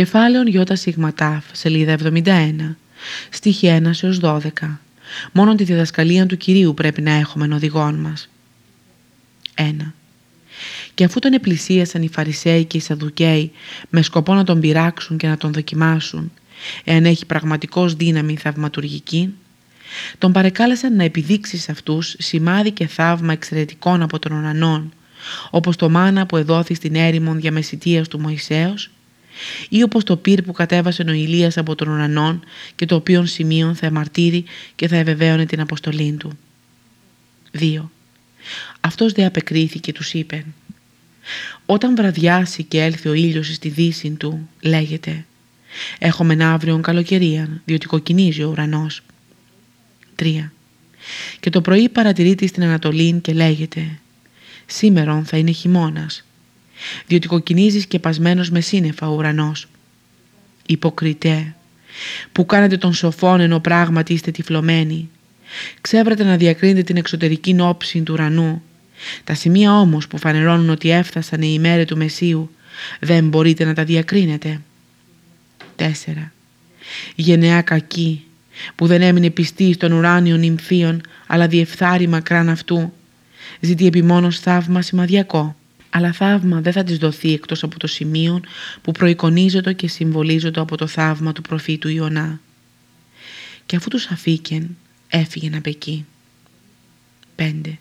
Κεφάλαιον Ι Σιγματάφ, σελίδα 71, στίχη 1 έως 12. Μόνο τη διδασκαλία του Κυρίου πρέπει να έχουμε εν οδηγών μας. 1. Και αφού τον επλησίασαν οι Φαρισαίοι και οι Σαδουκαίοι με σκοπό να τον πειράξουν και να τον δοκιμάσουν, εάν έχει πραγματικώς δύναμη θαυματουργική, τον παρεκάλεσαν να επιδείξει σε αυτούς σημάδι και θαύμα εξαιρετικών από τον ουρανών, όπως το μάνα που εδόθη στην έρημον διαμεσητείας του Μωυσέως, ή όπως το πυρ που κατέβασε ο Ηλίας από τον ουρανόν και το οποίον σημείων θα εμαρτύρει και θα ευεβαίωνε την αποστολή του. 2. Αυτός δε απεκρίθηκε τους είπε «Όταν βραδιάσει και έλθει ο ήλιος στη δύση του, λέγεται «Έχουμε αύριον καλοκαιρία, διότι κοκκινίζει ο ουρανός». 3. Και το πρωί παρατηρείται στην Ανατολή και λέγεται «Σήμερον θα είναι χειμώνας» διότι κοκκινίζεις σκεπασμένος με σύννεφα ο ουρανός. Υποκριτέ, που κάνετε τον σοφόν ενώ πράγματι είστε τυφλωμένοι. Ξέβρατε να διακρίνετε την εξωτερική νόψη του ουρανού. Τα σημεία όμως που φανερώνουν ότι έφτασαν οι ημέρες του Μεσίου δεν μπορείτε να τα διακρίνετε. 4. Γενεά κακή που δεν έμεινε πιστή στον ουράνιο νυμφίων αλλά διεφθάρει μακράν αυτού ζητεί επιμόνως θαύμα σημαδιακό αλλά θαύμα δεν θα της δοθεί εκτός από το σημείο που προεικονίζεται και συμβολίζεται από το θαύμα του προφήτου Ιωνά. Και αφού τους αφήκεν, έφυγε απ' εκεί. 5.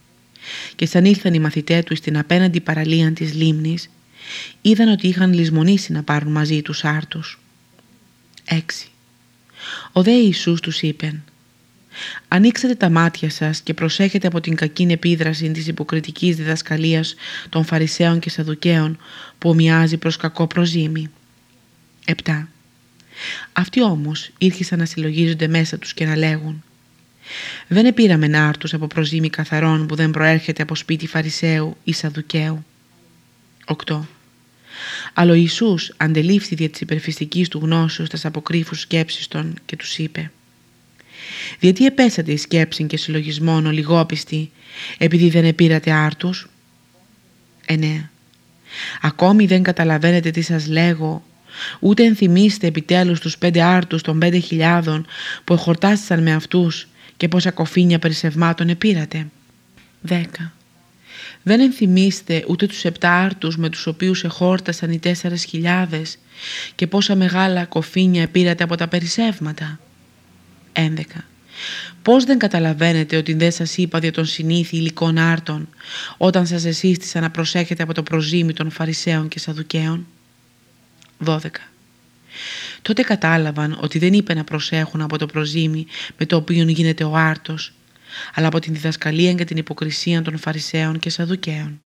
Και σαν ήλθαν οι μαθητές τους στην απέναντι παραλία της λίμνης, είδαν ότι είχαν λησμονήσει να πάρουν μαζί τους άρτους. 6. Ο δε Ιησούς τους είπεν Ανοίξτε τα μάτια σας και προσέχετε από την κακή επίδραση της υποκριτικής διδασκαλίας των Φαρισαίων και Σαδουκαίων που ομοιάζει προς κακό προζήμι. 7. Αυτοί όμως ήρχισαν να συλλογίζονται μέσα τους και να λέγουν «Δεν επήραμε νάρτους από προζήμι καθαρών που δεν προέρχεται από σπίτι Φαρισαίου ή Σαδουκαίου». 8. Αλλά ο Ιησούς αντελήφθη δια της υπερφυστικής του γνώσεως τας αποκρύφους σκέψεις των και τους είπε διότι επέσατε η σκέψη και συλλογισμόν ο λιγόπιστη επειδή δεν επήρατε άρτους. 9. Ακόμη δεν καταλαβαίνετε τι σας λέγω ούτε ενθυμίστε επιτέλους τους πέντε άρτους των πέντε χιλιάδων που εχορτάστησαν με αυτούς και πόσα κοφίνια περισσευμάτων επήρατε. 10. Δεν ενθυμίστε ούτε τους επτά άρτους με τους οποίους εχόρτασαν οι τέσσερες χιλιάδες και πόσα μεγάλα κοφίνια επήρατε από τα περισσεύματα. 11. Πώς δεν καταλαβαίνετε ότι δεν σας είπα για τον συνήθι υλικών άρτων όταν σας εσύστησα να προσέχετε από το προζήμι των Φαρισαίων και Σαδουκαίων; 12. Τότε κατάλαβαν ότι δεν είπε να προσέχουν από το προζήμι με το οποίο γίνεται ο άρτος, αλλά από την διδασκαλία και την υποκρισία των Φαρισαίων και Σαδουκαίων.